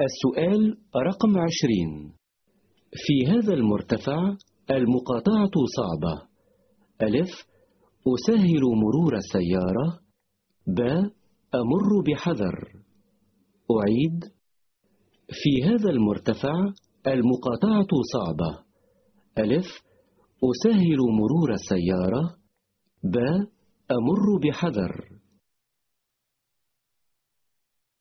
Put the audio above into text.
السؤال رقم عشرين. في هذا المرتفع المقاطعة صعبة. ألف. أسهل مرور السيارة. ب. أمر بحذر. أعيد. في هذا المرتفع المقاطعة صعبة. ألف. أسهل مرور السيارة. ب. أمر بحذر.